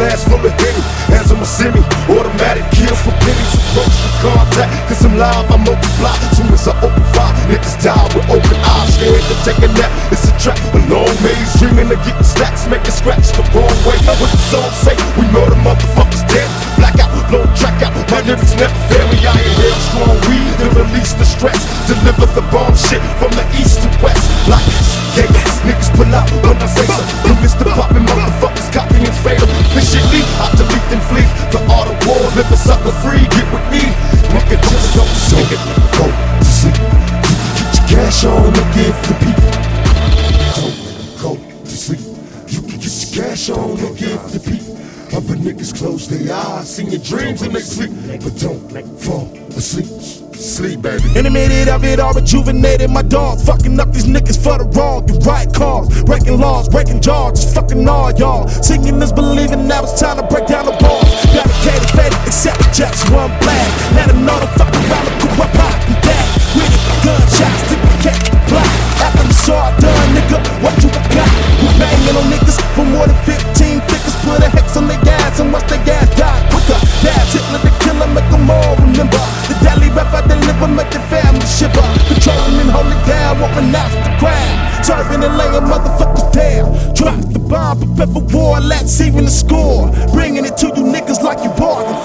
glass full of Henny. Hands on my semi, automatic kill for pennies. Approach for contact, cause I'm live, I multiply. Soon as I open fire, niggas die with open eyes. Scared to take a nap, it's a trap. A long maze, dreaming of getting stacks, making scratch the wrong way. What the song say? We murder motherfuckers dead. Blackout, blow track out. My niggas never fail me. I inhale strong weed to release the stress. Deliver the bomb shit from free. Get with me, nigga, just don't so Go to sleep. Get your cash on and give the people. Go, go to sleep. You can get your cash on and give the people. Other niggas close their eyes, seeing your dreams in they sleep, but don't fall asleep. Sleep, baby. Animated of it all, rejuvenated my dogs. Fucking up these niggas for the wrong. The right cause, breaking laws, breaking jaws. Just fucking all y'all. Singing is believing, now it's time to break On niggas for more than 15 figures. Put a hex on their gas and watch their gas die. The dabs, Hitler the killer, make them all remember. The deadly rap I deliver, make the family shiver. Controlling and holding down, won't the crowd. Serving and laying motherfuckers down. Drop the bomb, prepare for war, let's even the score. Bringing it to you niggas like you bargained.